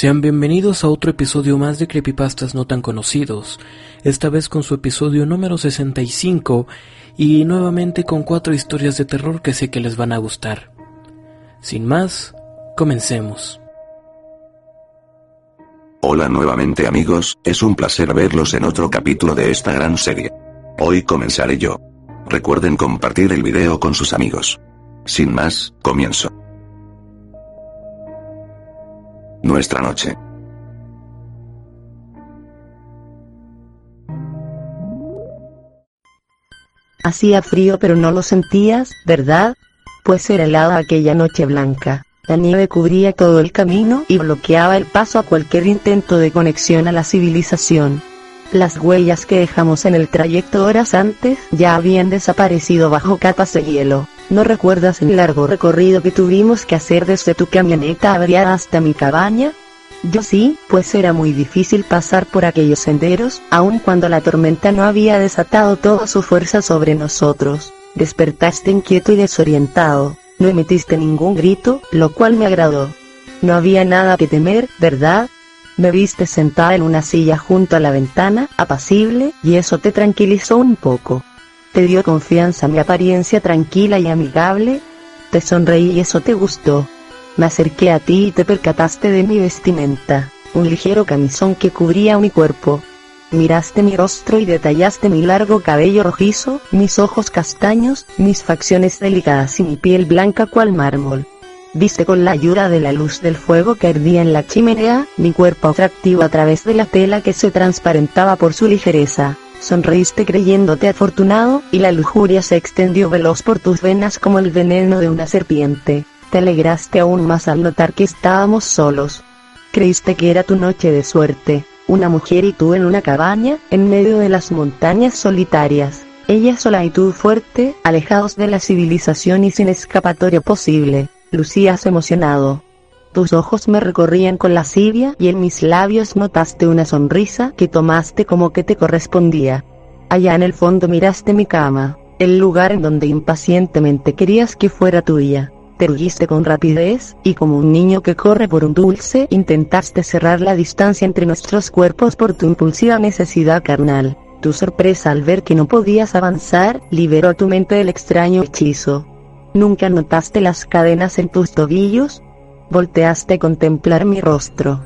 Sean bienvenidos a otro episodio más de Creepypastas no tan conocidos, esta vez con su episodio número 65 y nuevamente con cuatro historias de terror que sé que les van a gustar. Sin más, comencemos. Hola nuevamente amigos, es un placer verlos en otro capítulo de esta gran serie. Hoy comenzaré yo. Recuerden compartir el video con sus amigos. Sin más, comienzo. Nuestra noche. Hacía frío pero no lo sentías, ¿verdad? Pues era helada aquella noche blanca. La nieve cubría todo el camino y bloqueaba el paso a cualquier intento de conexión a la civilización. Las huellas que dejamos en el trayecto horas antes ya habían desaparecido bajo capas de hielo. ¿No recuerdas el largo recorrido que tuvimos que hacer desde tu camioneta averiada hasta mi cabaña? Yo sí, pues era muy difícil pasar por aquellos senderos, aun cuando la tormenta no había desatado toda su fuerza sobre nosotros. Despertaste inquieto y desorientado, no emitiste ningún grito, lo cual me agradó. No había nada que temer, ¿verdad? Me viste sentada en una silla junto a la ventana, apacible, y eso te tranquilizó un poco. ¿Te dio confianza mi apariencia tranquila y amigable? Te sonreí y eso te gustó. Me acerqué a ti y te percataste de mi vestimenta, un ligero camisón que cubría mi cuerpo. Miraste mi rostro y detallaste mi largo cabello rojizo, mis ojos castaños, mis facciones delicadas y mi piel blanca cual mármol. Viste con la ayuda de la luz del fuego que ardía en la chimenea, mi cuerpo atractivo a través de la tela que se transparentaba por su ligereza. Sonreíste creyéndote afortunado, y la lujuria se extendió veloz por tus venas como el veneno de una serpiente. Te alegraste aún más al notar que estábamos solos. Creíste que era tu noche de suerte, una mujer y tú en una cabaña, en medio de las montañas solitarias. Ella sola y tú fuerte, alejados de la civilización y sin escapatoria posible. Lucías emocionado. Tus ojos me recorrían con lascivia y en mis labios notaste una sonrisa que tomaste como que te correspondía. Allá en el fondo miraste mi cama, el lugar en donde impacientemente querías que fuera tuya. Te erguiste con rapidez, y como un niño que corre por un dulce intentaste cerrar la distancia entre nuestros cuerpos por tu impulsiva necesidad carnal. Tu sorpresa al ver que no podías avanzar, liberó a tu mente del extraño hechizo. ¿Nunca notaste las cadenas en tus tobillos? Volteaste a contemplar mi rostro.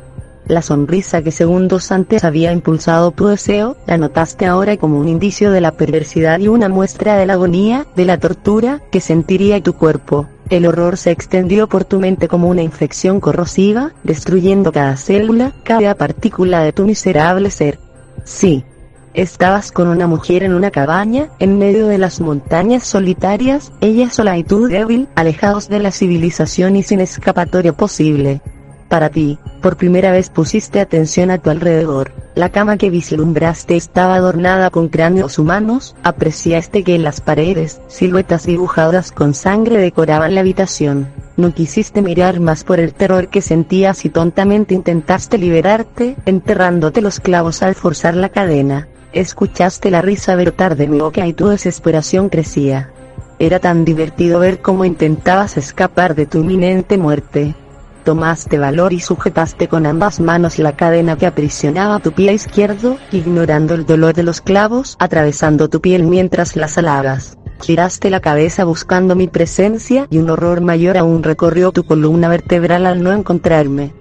La sonrisa que segundos antes había impulsado tu deseo, la notaste ahora como un indicio de la perversidad y una muestra de la agonía, de la tortura, que sentiría tu cuerpo. El horror se extendió por tu mente como una infección corrosiva, destruyendo cada célula, cada partícula de tu miserable ser. Sí, Estabas con una mujer en una cabaña, en medio de las montañas solitarias, ella sola y tú débil, alejados de la civilización y sin escapatoria posible. Para ti, por primera vez pusiste atención a tu alrededor. La cama que vislumbraste estaba adornada con cráneos humanos, apreciaste que en las paredes, siluetas dibujadas con sangre decoraban la habitación. No quisiste mirar más por el terror que sentías y tontamente intentaste liberarte, enterrándote los clavos al forzar la cadena. Escuchaste la risa brotar de mi boca y tu desesperación crecía. Era tan divertido ver cómo intentabas escapar de tu inminente muerte. Tomaste valor y sujetaste con ambas manos la cadena que aprisionaba tu pie izquierdo, ignorando el dolor de los clavos, atravesando tu piel mientras las alabas. Giraste la cabeza buscando mi presencia y un horror mayor aún recorrió tu columna vertebral al no encontrarme.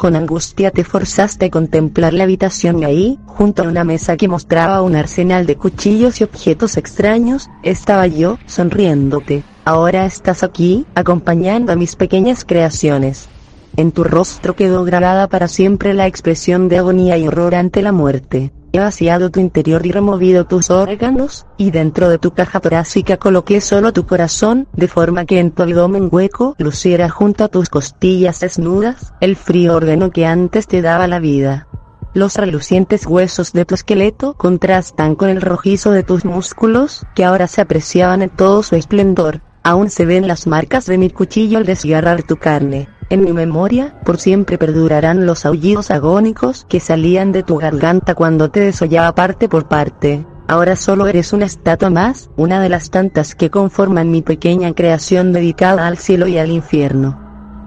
Con angustia te forzaste a contemplar la habitación y ahí, junto a una mesa que mostraba un arsenal de cuchillos y objetos extraños, estaba yo, sonriéndote. Ahora estás aquí, acompañando a mis pequeñas creaciones. En tu rostro quedó grabada para siempre la expresión de agonía y horror ante la muerte. He vaciado tu interior y removido tus órganos, y dentro de tu caja torácica coloqué solo tu corazón, de forma que en tu abdomen hueco luciera junto a tus costillas desnudas, el frío órgano que antes te daba la vida. Los relucientes huesos de tu esqueleto contrastan con el rojizo de tus músculos, que ahora se apreciaban en todo su esplendor. Aún se ven las marcas de mi cuchillo al desgarrar tu carne. En mi memoria, por siempre perdurarán los aullidos agónicos que salían de tu garganta cuando te desollaba parte por parte. Ahora solo eres una estatua más, una de las tantas que conforman mi pequeña creación dedicada al cielo y al infierno.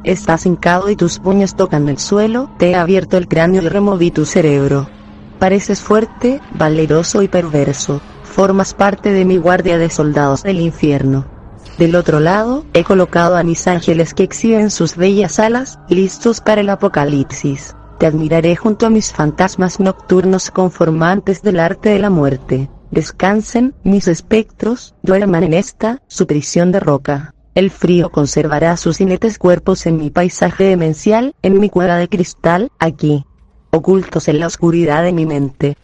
Estás hincado y tus puños tocan el suelo, te he abierto el cráneo y removí tu cerebro. Pareces fuerte, valeroso y perverso. Formas parte de mi guardia de soldados del infierno. Del otro lado, he colocado a mis ángeles que exhiben sus bellas alas, listos para el apocalipsis. Te admiraré junto a mis fantasmas nocturnos conformantes del arte de la muerte. Descansen, mis espectros, duerman en esta, su prisión de roca. El frío conservará sus inetes cuerpos en mi paisaje demencial, en mi cueva de cristal, aquí. Ocultos en la oscuridad de mi mente.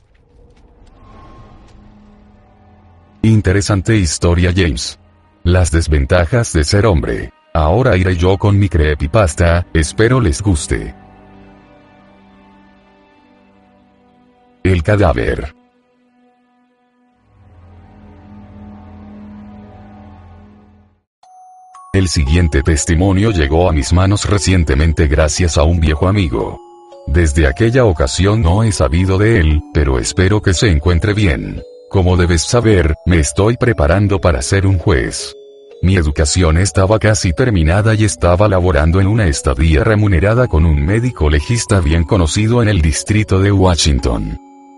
Interesante historia James. Las desventajas de ser hombre. Ahora iré yo con mi creepypasta, espero les guste. El cadáver. El siguiente testimonio llegó a mis manos recientemente gracias a un viejo amigo. Desde aquella ocasión no he sabido de él, pero espero que se encuentre bien. Como debes saber, me estoy preparando para ser un juez. Mi educación estaba casi terminada y estaba laborando en una estadía remunerada con un médico legista bien conocido en el distrito de Washington.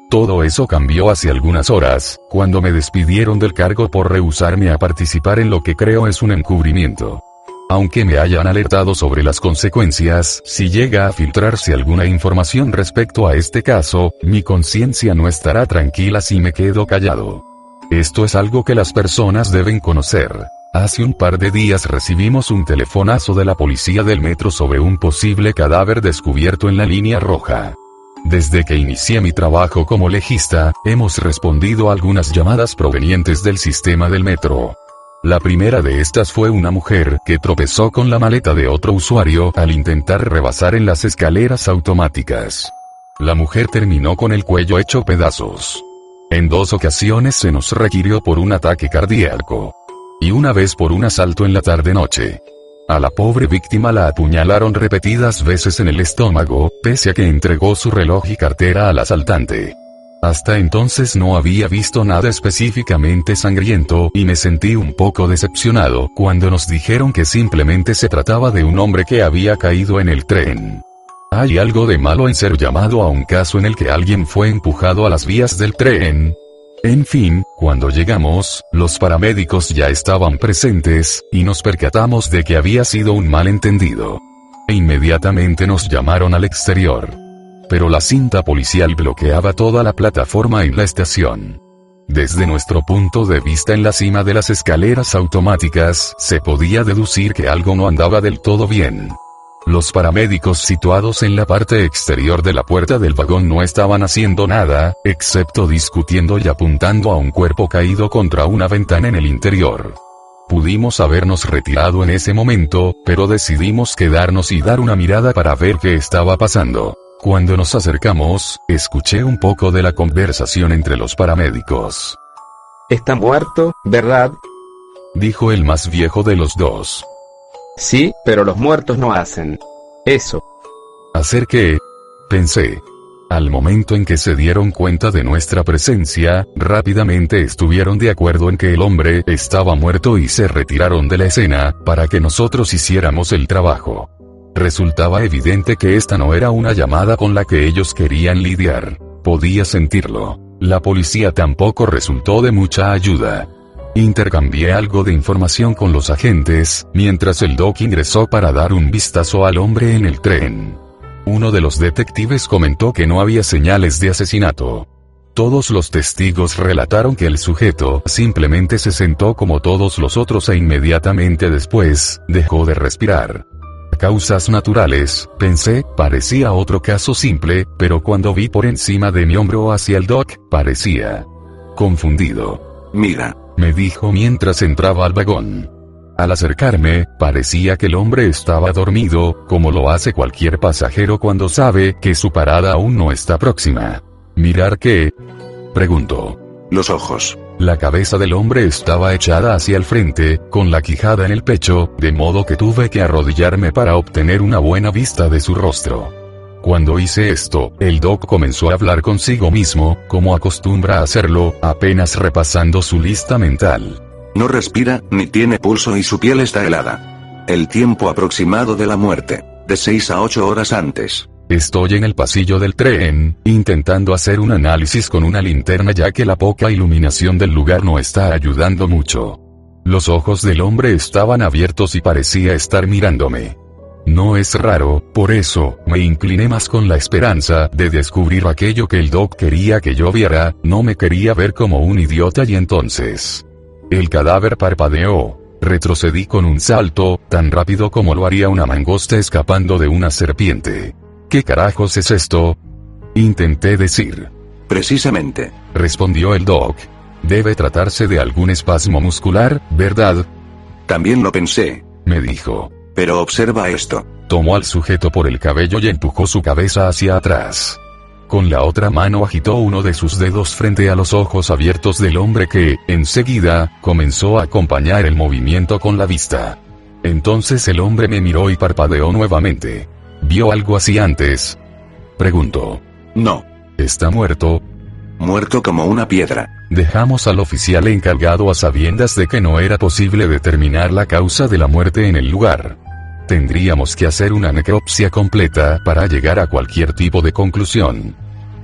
Todo eso cambió hace algunas horas, cuando me despidieron del cargo por rehusarme a participar en lo que creo es un encubrimiento. Aunque me hayan alertado sobre las consecuencias, si llega a filtrarse alguna información respecto a este caso, mi conciencia no estará tranquila si me quedo callado. Esto es algo que las personas deben conocer. Hace un par de días recibimos un telefonazo de la policía del metro sobre un posible cadáver descubierto en la línea roja. Desde que inicié mi trabajo como legista, hemos respondido a algunas llamadas provenientes del sistema del metro. La primera de estas fue una mujer que tropezó con la maleta de otro usuario al intentar rebasar en las escaleras automáticas. La mujer terminó con el cuello hecho pedazos. En dos ocasiones se nos requirió por un ataque cardíaco. Y una vez por un asalto en la tarde-noche. A la pobre víctima la apuñalaron repetidas veces en el estómago, pese a que entregó su reloj y cartera al asaltante. Hasta entonces no había visto nada específicamente sangriento y me sentí un poco decepcionado cuando nos dijeron que simplemente se trataba de un hombre que había caído en el tren. ¿Hay algo de malo en ser llamado a un caso en el que alguien fue empujado a las vías del tren? En fin, cuando llegamos, los paramédicos ya estaban presentes, y nos percatamos de que había sido un malentendido. E inmediatamente nos llamaron al exterior. Pero la cinta policial bloqueaba toda la plataforma en la estación. Desde nuestro punto de vista en la cima de las escaleras automáticas, se podía deducir que algo no andaba del todo bien. Los paramédicos situados en la parte exterior de la puerta del vagón no estaban haciendo nada, excepto discutiendo y apuntando a un cuerpo caído contra una ventana en el interior. Pudimos habernos retirado en ese momento, pero decidimos quedarnos y dar una mirada para ver qué estaba pasando. Cuando nos acercamos, escuché un poco de la conversación entre los paramédicos. Está muerto, ¿verdad? Dijo el más viejo de los dos. Sí, pero los muertos no hacen eso. ¿Hacer qué? Pensé. Al momento en que se dieron cuenta de nuestra presencia, rápidamente estuvieron de acuerdo en que el hombre estaba muerto y se retiraron de la escena, para que nosotros hiciéramos el trabajo. Resultaba evidente que esta no era una llamada con la que ellos querían lidiar. Podía sentirlo. La policía tampoco resultó de mucha ayuda. Intercambié algo de información con los agentes, mientras el doc ingresó para dar un vistazo al hombre en el tren. Uno de los detectives comentó que no había señales de asesinato. Todos los testigos relataron que el sujeto simplemente se sentó como todos los otros e inmediatamente después, dejó de respirar. Causas naturales, pensé, parecía otro caso simple, pero cuando vi por encima de mi hombro hacia el doc, parecía confundido. Mira, me dijo mientras entraba al vagón. Al acercarme, parecía que el hombre estaba dormido, como lo hace cualquier pasajero cuando sabe que su parada aún no está próxima. ¿Mirar qué? Preguntó. los ojos. La cabeza del hombre estaba echada hacia el frente, con la quijada en el pecho, de modo que tuve que arrodillarme para obtener una buena vista de su rostro. Cuando hice esto, el doc comenzó a hablar consigo mismo, como acostumbra hacerlo, apenas repasando su lista mental. No respira, ni tiene pulso y su piel está helada. El tiempo aproximado de la muerte, de 6 a 8 horas antes. Estoy en el pasillo del tren, intentando hacer un análisis con una linterna ya que la poca iluminación del lugar no está ayudando mucho. Los ojos del hombre estaban abiertos y parecía estar mirándome. No es raro, por eso, me incliné más con la esperanza de descubrir aquello que el doc quería que yo viera, no me quería ver como un idiota y entonces... El cadáver parpadeó. Retrocedí con un salto, tan rápido como lo haría una mangosta escapando de una serpiente. ¿Qué carajos es esto? Intenté decir. Precisamente. Respondió el doc. Debe tratarse de algún espasmo muscular, ¿verdad? También lo pensé. Me dijo. Pero observa esto. Tomó al sujeto por el cabello y empujó su cabeza hacia atrás. Con la otra mano agitó uno de sus dedos frente a los ojos abiertos del hombre que, enseguida, comenzó a acompañar el movimiento con la vista. Entonces el hombre me miró y parpadeó nuevamente. ¿Vio algo así antes? Preguntó. No. ¿Está muerto? Muerto como una piedra. Dejamos al oficial encargado a sabiendas de que no era posible determinar la causa de la muerte en el lugar. Tendríamos que hacer una necropsia completa para llegar a cualquier tipo de conclusión.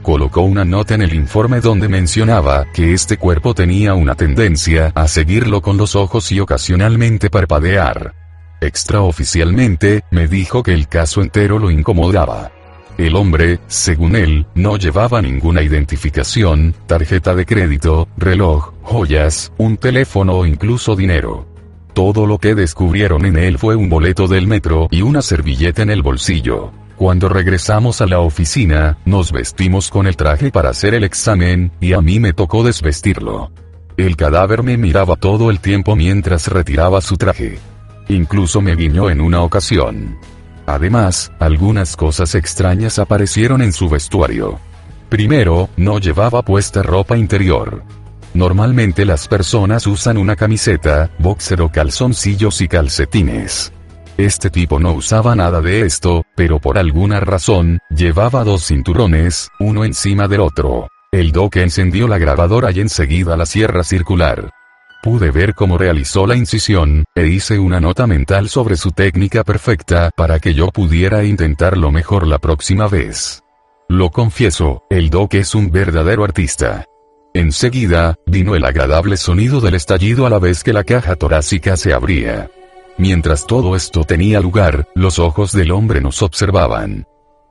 Colocó una nota en el informe donde mencionaba que este cuerpo tenía una tendencia a seguirlo con los ojos y ocasionalmente parpadear. Extraoficialmente, me dijo que el caso entero lo incomodaba. El hombre, según él, no llevaba ninguna identificación, tarjeta de crédito, reloj, joyas, un teléfono o incluso dinero. Todo lo que descubrieron en él fue un boleto del metro y una servilleta en el bolsillo. Cuando regresamos a la oficina, nos vestimos con el traje para hacer el examen, y a mí me tocó desvestirlo. El cadáver me miraba todo el tiempo mientras retiraba su traje. Incluso me guiñó en una ocasión. Además, algunas cosas extrañas aparecieron en su vestuario. Primero, no llevaba puesta ropa interior. Normalmente las personas usan una camiseta, boxer o calzoncillos y calcetines. Este tipo no usaba nada de esto, pero por alguna razón, llevaba dos cinturones, uno encima del otro. El doque encendió la grabadora y enseguida la sierra circular. Pude ver cómo realizó la incisión, e hice una nota mental sobre su técnica perfecta para que yo pudiera intentarlo mejor la próxima vez. Lo confieso, el Doc es un verdadero artista. Enseguida, vino el agradable sonido del estallido a la vez que la caja torácica se abría. Mientras todo esto tenía lugar, los ojos del hombre nos observaban.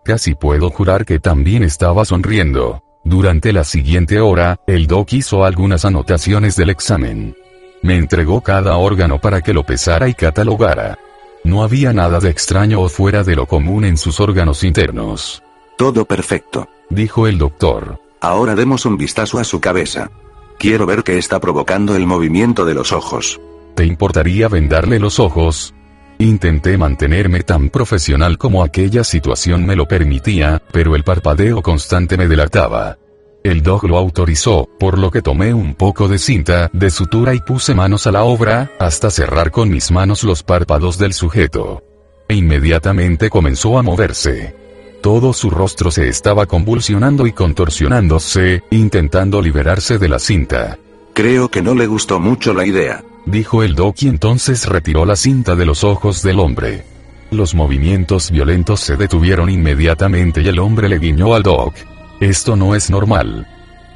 Casi puedo jurar que también estaba sonriendo. Durante la siguiente hora, el doc hizo algunas anotaciones del examen. Me entregó cada órgano para que lo pesara y catalogara. No había nada de extraño o fuera de lo común en sus órganos internos. Todo perfecto. Dijo el doctor. Ahora demos un vistazo a su cabeza. Quiero ver qué está provocando el movimiento de los ojos. ¿Te importaría vendarle los ojos? Intenté mantenerme tan profesional como aquella situación me lo permitía, pero el parpadeo constante me delataba. El dog lo autorizó, por lo que tomé un poco de cinta de sutura y puse manos a la obra, hasta cerrar con mis manos los párpados del sujeto. E inmediatamente comenzó a moverse. Todo su rostro se estaba convulsionando y contorsionándose, intentando liberarse de la cinta. Creo que no le gustó mucho la idea dijo el Doc y entonces retiró la cinta de los ojos del hombre. Los movimientos violentos se detuvieron inmediatamente y el hombre le guiñó al Doc. Esto no es normal.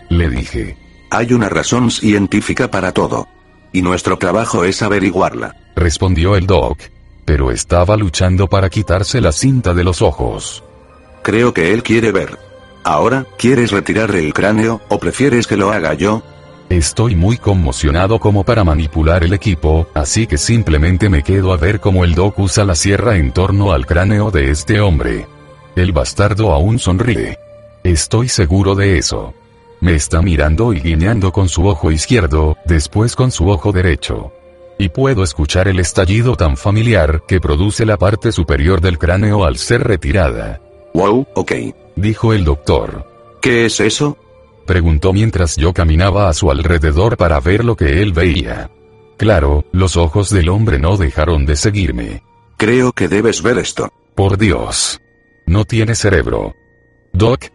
Le dije. Hay una razón científica para todo. Y nuestro trabajo es averiguarla. Respondió el Doc. Pero estaba luchando para quitarse la cinta de los ojos. Creo que él quiere ver. Ahora, ¿quieres retirar el cráneo, o prefieres que lo haga yo? Estoy muy conmocionado como para manipular el equipo, así que simplemente me quedo a ver cómo el Doc usa la sierra en torno al cráneo de este hombre. El bastardo aún sonríe. Estoy seguro de eso. Me está mirando y guiñando con su ojo izquierdo, después con su ojo derecho. Y puedo escuchar el estallido tan familiar que produce la parte superior del cráneo al ser retirada. Wow, ok. Dijo el doctor. ¿Qué es eso? Preguntó mientras yo caminaba a su alrededor para ver lo que él veía. Claro, los ojos del hombre no dejaron de seguirme. Creo que debes ver esto. Por Dios. No tiene cerebro. Doc.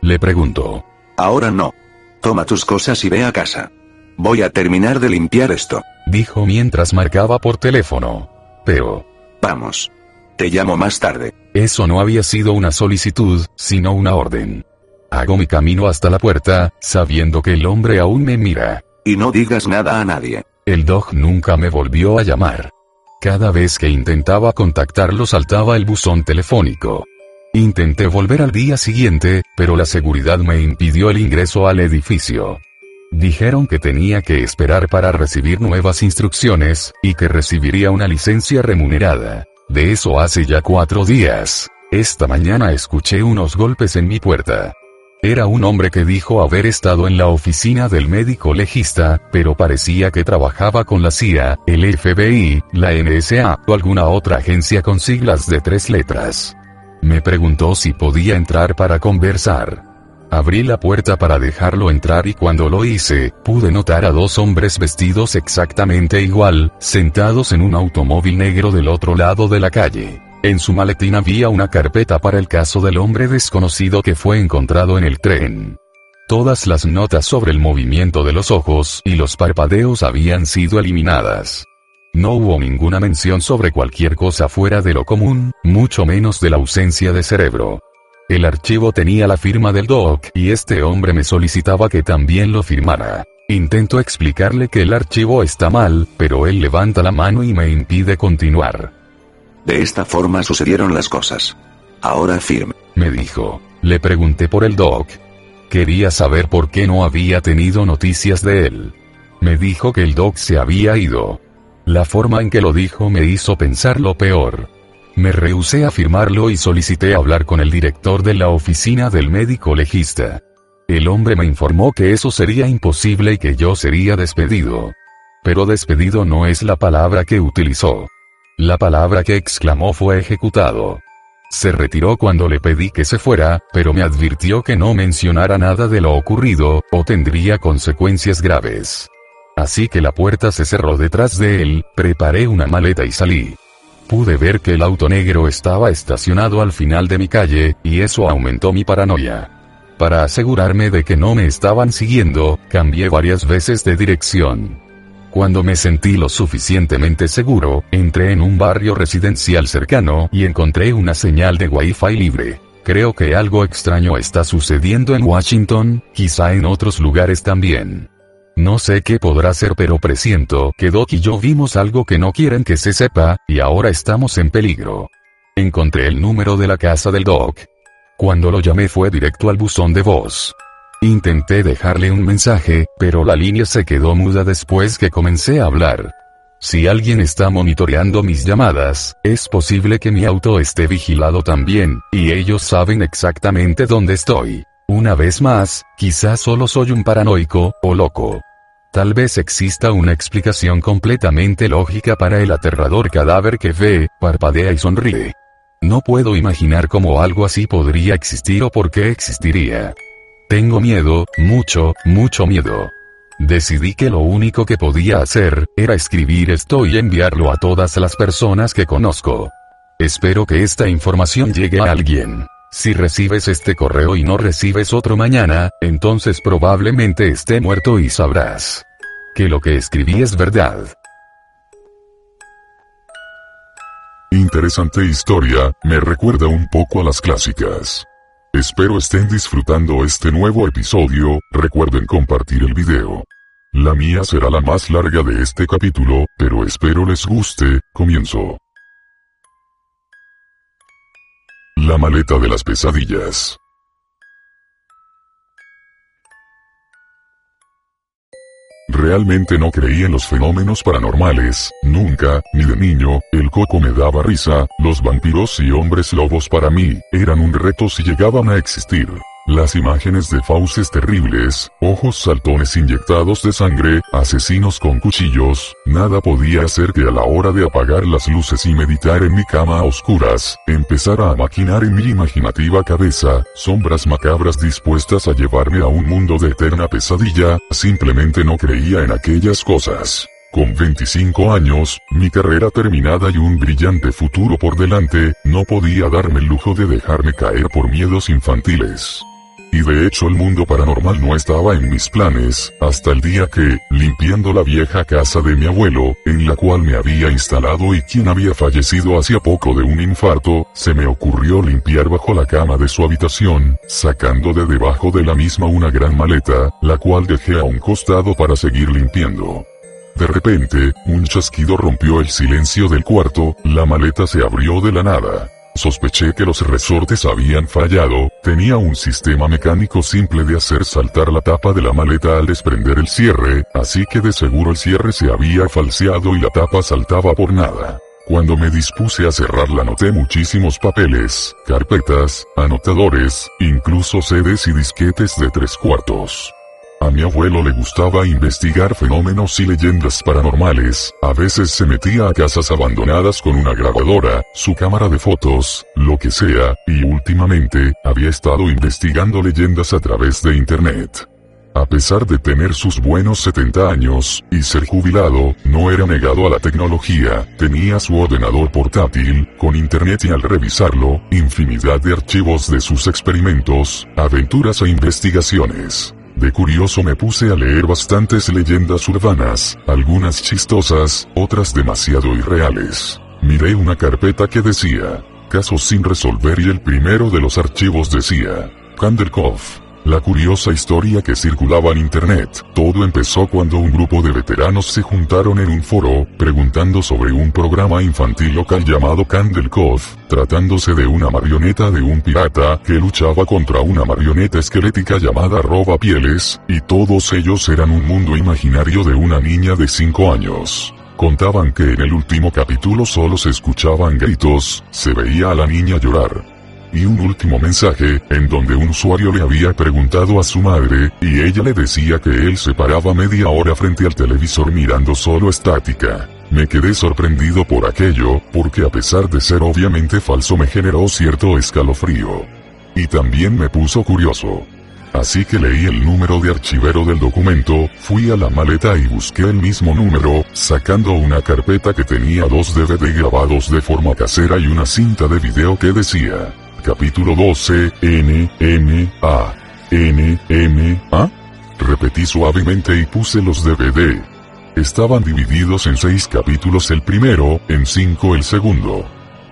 Le preguntó. Ahora no. Toma tus cosas y ve a casa. Voy a terminar de limpiar esto. Dijo mientras marcaba por teléfono. Pero. Vamos. Te llamo más tarde. Eso no había sido una solicitud, sino una orden. Hago mi camino hasta la puerta, sabiendo que el hombre aún me mira. Y no digas nada a nadie. El dog nunca me volvió a llamar. Cada vez que intentaba contactarlo saltaba el buzón telefónico. Intenté volver al día siguiente, pero la seguridad me impidió el ingreso al edificio. Dijeron que tenía que esperar para recibir nuevas instrucciones, y que recibiría una licencia remunerada. De eso hace ya cuatro días. Esta mañana escuché unos golpes en mi puerta. Era un hombre que dijo haber estado en la oficina del médico legista, pero parecía que trabajaba con la CIA, el FBI, la NSA o alguna otra agencia con siglas de tres letras. Me preguntó si podía entrar para conversar. Abrí la puerta para dejarlo entrar y cuando lo hice, pude notar a dos hombres vestidos exactamente igual, sentados en un automóvil negro del otro lado de la calle. En su maletín había una carpeta para el caso del hombre desconocido que fue encontrado en el tren. Todas las notas sobre el movimiento de los ojos y los parpadeos habían sido eliminadas. No hubo ninguna mención sobre cualquier cosa fuera de lo común, mucho menos de la ausencia de cerebro. El archivo tenía la firma del doc y este hombre me solicitaba que también lo firmara. Intento explicarle que el archivo está mal, pero él levanta la mano y me impide continuar. De esta forma sucedieron las cosas. Ahora firme. Me dijo. Le pregunté por el doc. Quería saber por qué no había tenido noticias de él. Me dijo que el doc se había ido. La forma en que lo dijo me hizo pensar lo peor. Me rehusé a firmarlo y solicité hablar con el director de la oficina del médico legista. El hombre me informó que eso sería imposible y que yo sería despedido. Pero despedido no es la palabra que utilizó. La palabra que exclamó fue ejecutado. Se retiró cuando le pedí que se fuera, pero me advirtió que no mencionara nada de lo ocurrido, o tendría consecuencias graves. Así que la puerta se cerró detrás de él, preparé una maleta y salí. Pude ver que el auto negro estaba estacionado al final de mi calle, y eso aumentó mi paranoia. Para asegurarme de que no me estaban siguiendo, cambié varias veces de dirección. Cuando me sentí lo suficientemente seguro, entré en un barrio residencial cercano y encontré una señal de Wi-Fi libre. Creo que algo extraño está sucediendo en Washington, quizá en otros lugares también. No sé qué podrá ser pero presiento que Doc y yo vimos algo que no quieren que se sepa, y ahora estamos en peligro. Encontré el número de la casa del Doc. Cuando lo llamé fue directo al buzón de voz. Intenté dejarle un mensaje, pero la línea se quedó muda después que comencé a hablar. Si alguien está monitoreando mis llamadas, es posible que mi auto esté vigilado también, y ellos saben exactamente dónde estoy. Una vez más, quizás solo soy un paranoico, o loco. Tal vez exista una explicación completamente lógica para el aterrador cadáver que ve, parpadea y sonríe. No puedo imaginar cómo algo así podría existir o por qué existiría. Tengo miedo, mucho, mucho miedo. Decidí que lo único que podía hacer, era escribir esto y enviarlo a todas las personas que conozco. Espero que esta información llegue a alguien. Si recibes este correo y no recibes otro mañana, entonces probablemente esté muerto y sabrás que lo que escribí es verdad. Interesante historia, me recuerda un poco a las clásicas. Espero estén disfrutando este nuevo episodio, recuerden compartir el video. La mía será la más larga de este capítulo, pero espero les guste, comienzo. La maleta de las pesadillas. Realmente no creí en los fenómenos paranormales, nunca, ni de niño, el coco me daba risa, los vampiros y hombres lobos para mí, eran un reto si llegaban a existir. Las imágenes de fauces terribles, ojos saltones inyectados de sangre, asesinos con cuchillos, nada podía hacer que a la hora de apagar las luces y meditar en mi cama a oscuras, empezara a maquinar en mi imaginativa cabeza, sombras macabras dispuestas a llevarme a un mundo de eterna pesadilla, simplemente no creía en aquellas cosas. Con 25 años, mi carrera terminada y un brillante futuro por delante, no podía darme el lujo de dejarme caer por miedos infantiles. Y de hecho el mundo paranormal no estaba en mis planes, hasta el día que, limpiando la vieja casa de mi abuelo, en la cual me había instalado y quien había fallecido hacía poco de un infarto, se me ocurrió limpiar bajo la cama de su habitación, sacando de debajo de la misma una gran maleta, la cual dejé a un costado para seguir limpiando. De repente, un chasquido rompió el silencio del cuarto, la maleta se abrió de la nada. Sospeché que los resortes habían fallado, tenía un sistema mecánico simple de hacer saltar la tapa de la maleta al desprender el cierre, así que de seguro el cierre se había falseado y la tapa saltaba por nada. Cuando me dispuse a cerrarla noté muchísimos papeles, carpetas, anotadores, incluso sedes y disquetes de tres cuartos. A mi abuelo le gustaba investigar fenómenos y leyendas paranormales, a veces se metía a casas abandonadas con una grabadora, su cámara de fotos, lo que sea, y últimamente, había estado investigando leyendas a través de internet. A pesar de tener sus buenos 70 años, y ser jubilado, no era negado a la tecnología, tenía su ordenador portátil, con internet y al revisarlo, infinidad de archivos de sus experimentos, aventuras e investigaciones. De curioso me puse a leer bastantes leyendas urbanas, algunas chistosas, otras demasiado irreales. Miré una carpeta que decía, casos sin resolver y el primero de los archivos decía, Kanderkov. La curiosa historia que circulaba en internet, todo empezó cuando un grupo de veteranos se juntaron en un foro, preguntando sobre un programa infantil local llamado Candlecove, tratándose de una marioneta de un pirata que luchaba contra una marioneta esquelética llamada Roba Pieles, y todos ellos eran un mundo imaginario de una niña de 5 años. Contaban que en el último capítulo solo se escuchaban gritos, se veía a la niña llorar, y un último mensaje, en donde un usuario le había preguntado a su madre, y ella le decía que él se paraba media hora frente al televisor mirando solo estática. Me quedé sorprendido por aquello, porque a pesar de ser obviamente falso me generó cierto escalofrío. Y también me puso curioso. Así que leí el número de archivero del documento, fui a la maleta y busqué el mismo número, sacando una carpeta que tenía dos DVD grabados de forma casera y una cinta de video que decía, Capítulo 12, N, M, A. N, M, A. Repetí suavemente y puse los DVD. Estaban divididos en seis capítulos el primero, en cinco el segundo.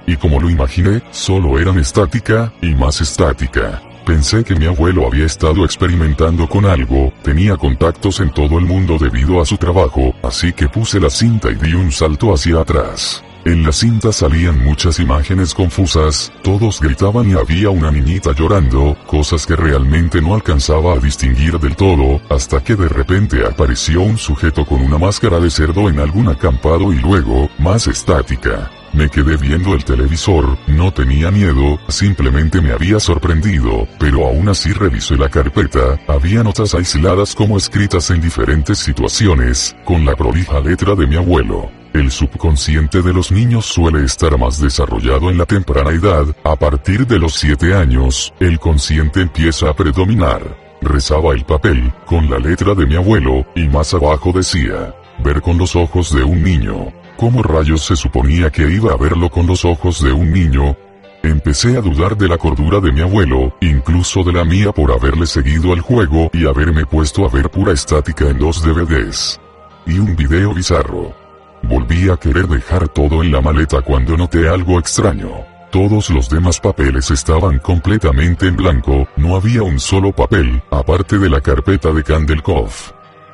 Y como lo imaginé, solo eran estática, y más estática. Pensé que mi abuelo había estado experimentando con algo, tenía contactos en todo el mundo debido a su trabajo, así que puse la cinta y di un salto hacia atrás. En la cinta salían muchas imágenes confusas, todos gritaban y había una niñita llorando, cosas que realmente no alcanzaba a distinguir del todo, hasta que de repente apareció un sujeto con una máscara de cerdo en algún acampado y luego, más estática. Me quedé viendo el televisor, no tenía miedo, simplemente me había sorprendido, pero aún así revisé la carpeta, había notas aisladas como escritas en diferentes situaciones, con la prolija letra de mi abuelo. El subconsciente de los niños suele estar más desarrollado en la temprana edad, a partir de los 7 años, el consciente empieza a predominar. Rezaba el papel, con la letra de mi abuelo, y más abajo decía, ver con los ojos de un niño. ¿Cómo rayos se suponía que iba a verlo con los ojos de un niño? Empecé a dudar de la cordura de mi abuelo, incluso de la mía por haberle seguido al juego y haberme puesto a ver pura estática en dos DVDs. Y un video bizarro. Volví a querer dejar todo en la maleta cuando noté algo extraño. Todos los demás papeles estaban completamente en blanco, no había un solo papel, aparte de la carpeta de Kandelkov.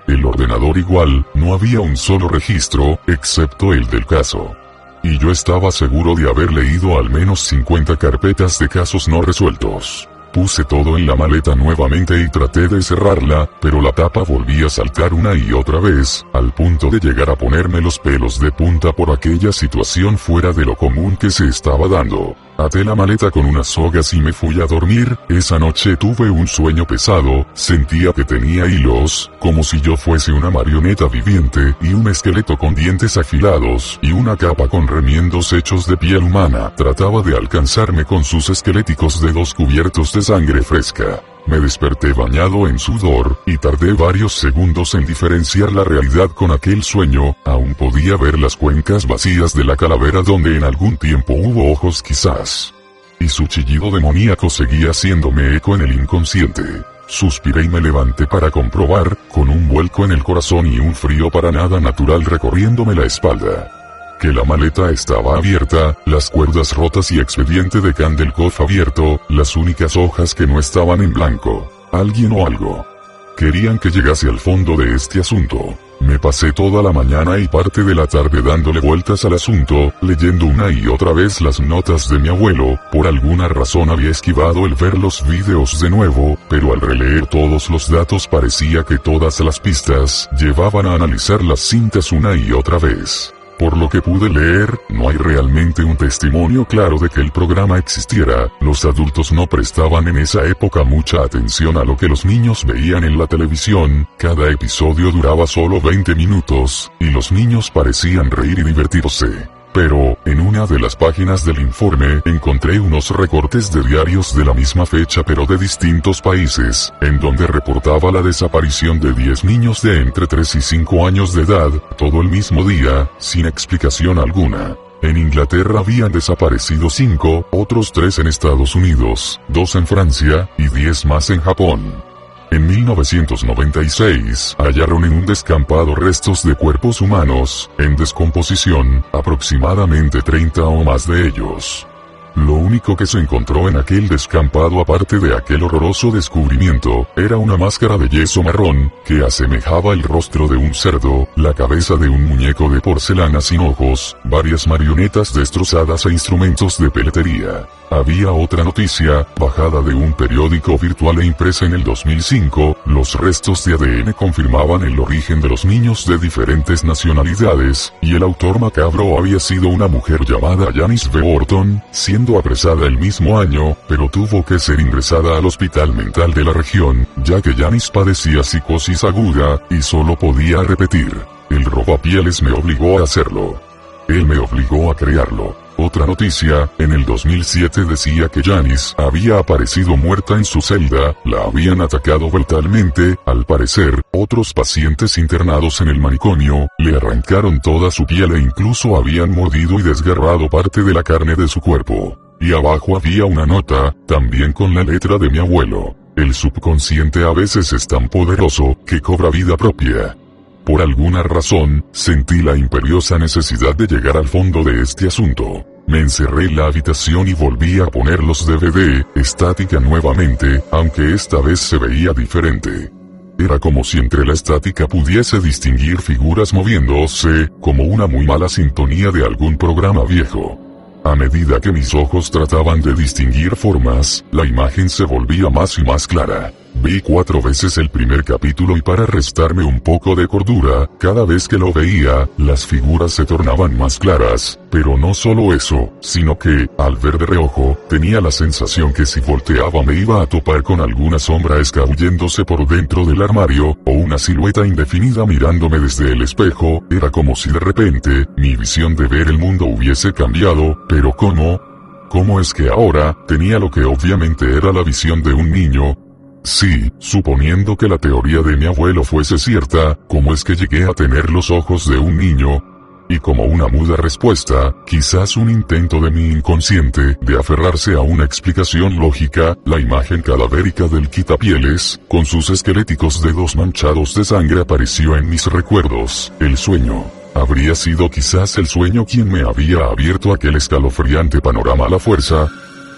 El ordenador igual, no había un solo registro, excepto el del caso. Y yo estaba seguro de haber leído al menos 50 carpetas de casos no resueltos. Puse todo en la maleta nuevamente y traté de cerrarla, pero la tapa volvía a saltar una y otra vez, al punto de llegar a ponerme los pelos de punta por aquella situación fuera de lo común que se estaba dando. Até la maleta con unas sogas y me fui a dormir, esa noche tuve un sueño pesado, sentía que tenía hilos, como si yo fuese una marioneta viviente, y un esqueleto con dientes afilados, y una capa con remiendos hechos de piel humana, trataba de alcanzarme con sus esqueléticos dedos cubiertos de sangre fresca. Me desperté bañado en sudor, y tardé varios segundos en diferenciar la realidad con aquel sueño, aún podía ver las cuencas vacías de la calavera donde en algún tiempo hubo ojos quizás. y su chillido demoníaco seguía haciéndome eco en el inconsciente. Suspiré y me levanté para comprobar, con un vuelco en el corazón y un frío para nada natural recorriéndome la espalda. Que la maleta estaba abierta, las cuerdas rotas y expediente de Candelcoff abierto, las únicas hojas que no estaban en blanco. Alguien o algo. Querían que llegase al fondo de este asunto. Me pasé toda la mañana y parte de la tarde dándole vueltas al asunto, leyendo una y otra vez las notas de mi abuelo, por alguna razón había esquivado el ver los vídeos de nuevo, pero al releer todos los datos parecía que todas las pistas llevaban a analizar las cintas una y otra vez. Por lo que pude leer, no hay realmente un testimonio claro de que el programa existiera, los adultos no prestaban en esa época mucha atención a lo que los niños veían en la televisión, cada episodio duraba solo 20 minutos, y los niños parecían reír y divertirse pero, en una de las páginas del informe encontré unos recortes de diarios de la misma fecha pero de distintos países, en donde reportaba la desaparición de 10 niños de entre 3 y 5 años de edad, todo el mismo día, sin explicación alguna. En Inglaterra habían desaparecido 5, otros 3 en Estados Unidos, 2 en Francia, y 10 más en Japón. En 1996, hallaron en un descampado restos de cuerpos humanos, en descomposición, aproximadamente 30 o más de ellos. Lo único que se encontró en aquel descampado aparte de aquel horroroso descubrimiento, era una máscara de yeso marrón, que asemejaba el rostro de un cerdo, la cabeza de un muñeco de porcelana sin ojos, varias marionetas destrozadas e instrumentos de peletería. Había otra noticia, bajada de un periódico virtual e impresa en el 2005, los restos de ADN confirmaban el origen de los niños de diferentes nacionalidades, y el autor macabro había sido una mujer llamada Janice B. Orton, siendo apresada el mismo año, pero tuvo que ser ingresada al hospital mental de la región, ya que Janice padecía psicosis aguda, y solo podía repetir, el robapieles me obligó a hacerlo. Él me obligó a crearlo. Otra noticia, en el 2007 decía que Janice había aparecido muerta en su celda, la habían atacado brutalmente, al parecer, otros pacientes internados en el manicomio, le arrancaron toda su piel e incluso habían mordido y desgarrado parte de la carne de su cuerpo. Y abajo había una nota, también con la letra de mi abuelo. El subconsciente a veces es tan poderoso, que cobra vida propia. Por alguna razón, sentí la imperiosa necesidad de llegar al fondo de este asunto. Me encerré en la habitación y volví a poner los DVD, estática nuevamente, aunque esta vez se veía diferente. Era como si entre la estática pudiese distinguir figuras moviéndose, como una muy mala sintonía de algún programa viejo. A medida que mis ojos trataban de distinguir formas, la imagen se volvía más y más clara. Vi cuatro veces el primer capítulo y para restarme un poco de cordura, cada vez que lo veía, las figuras se tornaban más claras, pero no solo eso, sino que, al ver de reojo, tenía la sensación que si volteaba me iba a topar con alguna sombra escabulléndose por dentro del armario, o una silueta indefinida mirándome desde el espejo, era como si de repente, mi visión de ver el mundo hubiese cambiado, pero ¿cómo? ¿Cómo es que ahora, tenía lo que obviamente era la visión de un niño, Sí, suponiendo que la teoría de mi abuelo fuese cierta, ¿cómo es que llegué a tener los ojos de un niño? Y como una muda respuesta, quizás un intento de mi inconsciente de aferrarse a una explicación lógica, la imagen cadavérica del quitapieles, con sus esqueléticos dedos manchados de sangre apareció en mis recuerdos, el sueño. Habría sido quizás el sueño quien me había abierto aquel escalofriante panorama a la fuerza.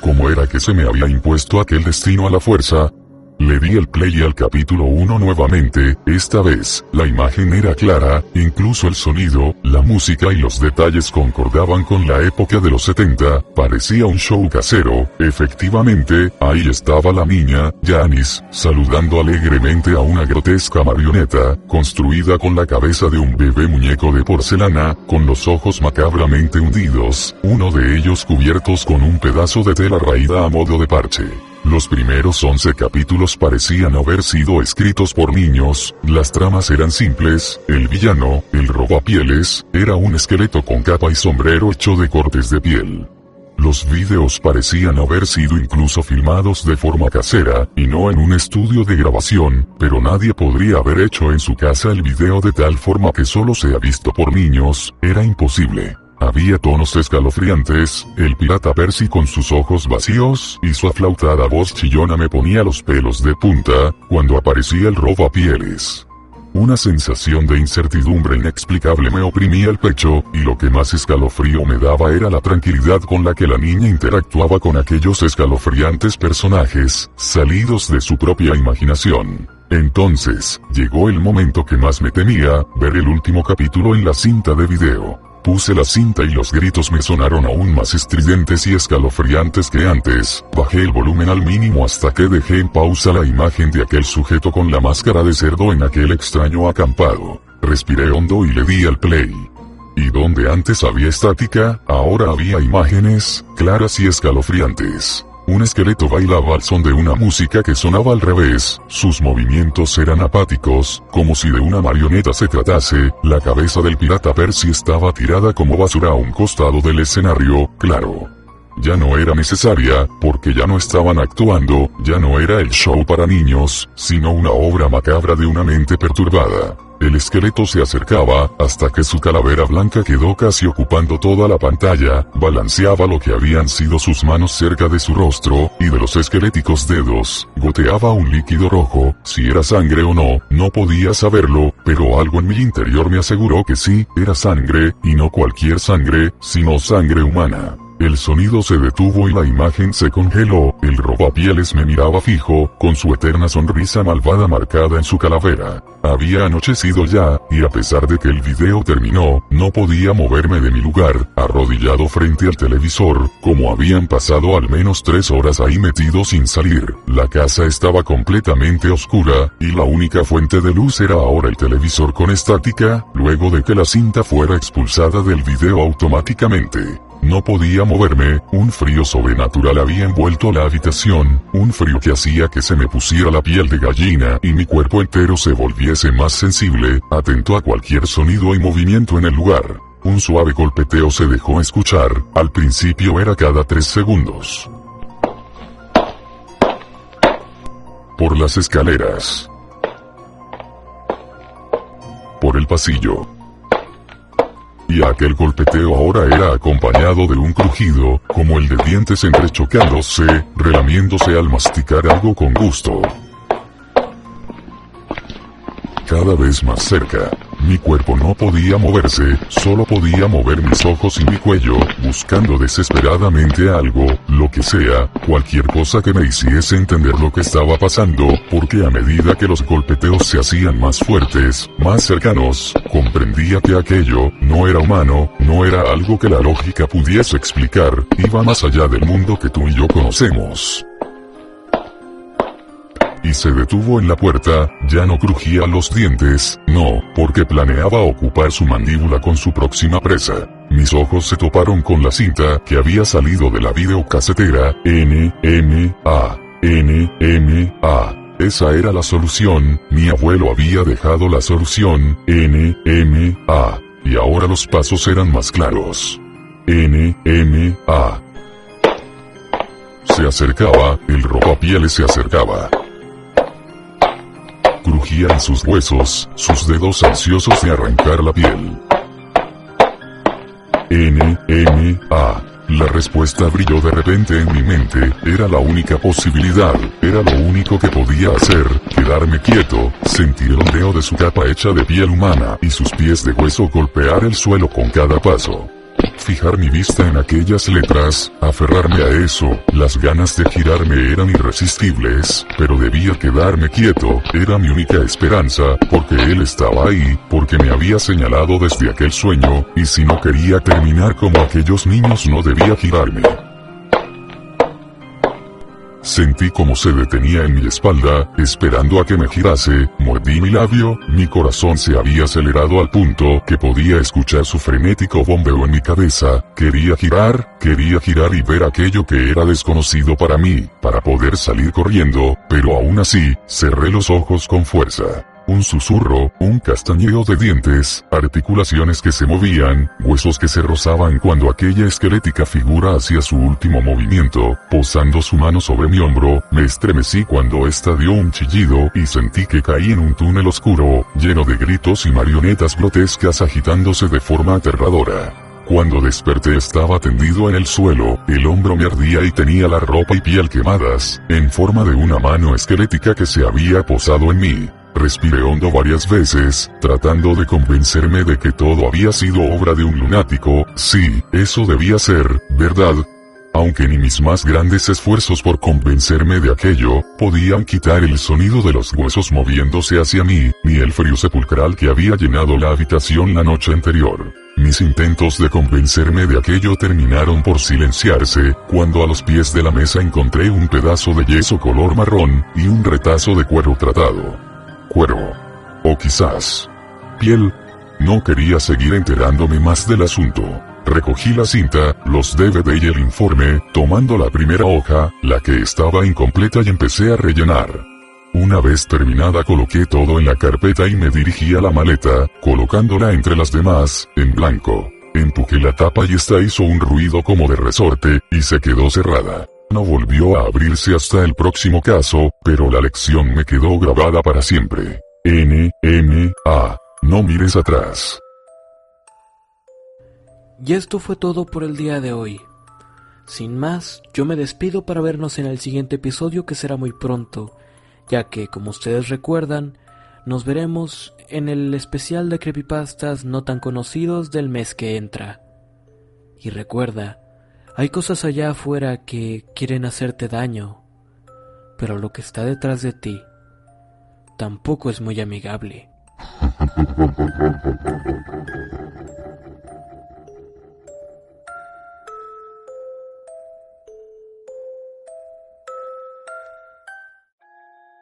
¿Cómo era que se me había impuesto aquel destino a la fuerza? Le di el play al capítulo 1 nuevamente, esta vez, la imagen era clara, incluso el sonido, la música y los detalles concordaban con la época de los 70, parecía un show casero, efectivamente, ahí estaba la niña, Janice, saludando alegremente a una grotesca marioneta, construida con la cabeza de un bebé muñeco de porcelana, con los ojos macabramente hundidos, uno de ellos cubiertos con un pedazo de tela raída a modo de parche. Los primeros 11 capítulos parecían haber sido escritos por niños, las tramas eran simples, el villano, el robapieles, era un esqueleto con capa y sombrero hecho de cortes de piel. Los vídeos parecían haber sido incluso filmados de forma casera, y no en un estudio de grabación, pero nadie podría haber hecho en su casa el video de tal forma que solo sea visto por niños, era imposible. Había tonos escalofriantes, el pirata Percy con sus ojos vacíos y su aflautada voz chillona me ponía los pelos de punta, cuando aparecía el robo pieles. Una sensación de incertidumbre inexplicable me oprimía el pecho, y lo que más escalofrío me daba era la tranquilidad con la que la niña interactuaba con aquellos escalofriantes personajes, salidos de su propia imaginación. Entonces, llegó el momento que más me temía, ver el último capítulo en la cinta de video. Puse la cinta y los gritos me sonaron aún más estridentes y escalofriantes que antes. Bajé el volumen al mínimo hasta que dejé en pausa la imagen de aquel sujeto con la máscara de cerdo en aquel extraño acampado. Respiré hondo y le di al play. Y donde antes había estática, ahora había imágenes, claras y escalofriantes. Un esqueleto bailaba al son de una música que sonaba al revés, sus movimientos eran apáticos, como si de una marioneta se tratase, la cabeza del pirata Percy estaba tirada como basura a un costado del escenario, claro. Ya no era necesaria, porque ya no estaban actuando, ya no era el show para niños, sino una obra macabra de una mente perturbada. El esqueleto se acercaba, hasta que su calavera blanca quedó casi ocupando toda la pantalla, balanceaba lo que habían sido sus manos cerca de su rostro, y de los esqueléticos dedos, goteaba un líquido rojo, si era sangre o no, no podía saberlo, pero algo en mi interior me aseguró que sí, era sangre, y no cualquier sangre, sino sangre humana. El sonido se detuvo y la imagen se congeló, el robapieles me miraba fijo, con su eterna sonrisa malvada marcada en su calavera. Había anochecido ya, y a pesar de que el video terminó, no podía moverme de mi lugar, arrodillado frente al televisor, como habían pasado al menos tres horas ahí metido sin salir. La casa estaba completamente oscura, y la única fuente de luz era ahora el televisor con estática, luego de que la cinta fuera expulsada del video automáticamente. No podía moverme, un frío sobrenatural había envuelto la habitación, un frío que hacía que se me pusiera la piel de gallina y mi cuerpo entero se volviese más sensible, atento a cualquier sonido y movimiento en el lugar. Un suave golpeteo se dejó escuchar, al principio era cada tres segundos. Por las escaleras. Por el pasillo y aquel golpeteo ahora era acompañado de un crujido, como el de dientes entrechocándose, relamiéndose al masticar algo con gusto. Cada vez más cerca, mi cuerpo no podía moverse, solo podía mover mis ojos y mi cuello, buscando desesperadamente algo, que sea, cualquier cosa que me hiciese entender lo que estaba pasando, porque a medida que los golpeteos se hacían más fuertes, más cercanos, comprendía que aquello, no era humano, no era algo que la lógica pudiese explicar, iba más allá del mundo que tú y yo conocemos y se detuvo en la puerta, ya no crujía los dientes, no, porque planeaba ocupar su mandíbula con su próxima presa. Mis ojos se toparon con la cinta que había salido de la videocasetera, N, M, A, N, M, A. Esa era la solución, mi abuelo había dejado la solución, N, M, A. Y ahora los pasos eran más claros. N, M, A. Se acercaba, el pieles se acercaba crujían sus huesos, sus dedos ansiosos de arrancar la piel. N, M, A. La respuesta brilló de repente en mi mente, era la única posibilidad, era lo único que podía hacer, quedarme quieto, sentir el ondeo de su capa hecha de piel humana y sus pies de hueso golpear el suelo con cada paso fijar mi vista en aquellas letras, aferrarme a eso, las ganas de girarme eran irresistibles, pero debía quedarme quieto, era mi única esperanza, porque él estaba ahí, porque me había señalado desde aquel sueño, y si no quería terminar como aquellos niños no debía girarme. Sentí como se detenía en mi espalda, esperando a que me girase, mordí mi labio, mi corazón se había acelerado al punto que podía escuchar su frenético bombeo en mi cabeza, quería girar, quería girar y ver aquello que era desconocido para mí, para poder salir corriendo, pero aún así, cerré los ojos con fuerza un susurro, un castañeo de dientes, articulaciones que se movían, huesos que se rozaban cuando aquella esquelética figura hacía su último movimiento, posando su mano sobre mi hombro, me estremecí cuando ésta dio un chillido y sentí que caí en un túnel oscuro, lleno de gritos y marionetas grotescas agitándose de forma aterradora. Cuando desperté estaba tendido en el suelo, el hombro me ardía y tenía la ropa y piel quemadas, en forma de una mano esquelética que se había posado en mí. Respiré hondo varias veces, tratando de convencerme de que todo había sido obra de un lunático, sí, eso debía ser, ¿verdad? Aunque ni mis más grandes esfuerzos por convencerme de aquello, podían quitar el sonido de los huesos moviéndose hacia mí, ni el frío sepulcral que había llenado la habitación la noche anterior. Mis intentos de convencerme de aquello terminaron por silenciarse, cuando a los pies de la mesa encontré un pedazo de yeso color marrón, y un retazo de cuero tratado. Cuero. O quizás. Piel. No quería seguir enterándome más del asunto. Recogí la cinta, los DVD y el informe, tomando la primera hoja, la que estaba incompleta y empecé a rellenar. Una vez terminada coloqué todo en la carpeta y me dirigí a la maleta, colocándola entre las demás, en blanco. Empujé la tapa y esta hizo un ruido como de resorte, y se quedó cerrada. No volvió a abrirse hasta el próximo caso, pero la lección me quedó grabada para siempre. N, M, A. No mires atrás. Y esto fue todo por el día de hoy. Sin más, yo me despido para vernos en el siguiente episodio que será muy pronto, ya que, como ustedes recuerdan, nos veremos en el especial de creepypastas no tan conocidos del mes que entra. Y recuerda, hay cosas allá afuera que quieren hacerte daño, pero lo que está detrás de ti tampoco es muy amigable.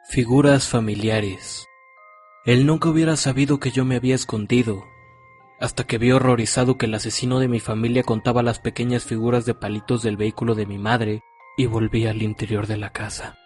Figuras familiares. Él nunca hubiera sabido que yo me había escondido, hasta que vi horrorizado que el asesino de mi familia contaba las pequeñas figuras de palitos del vehículo de mi madre y volví al interior de la casa.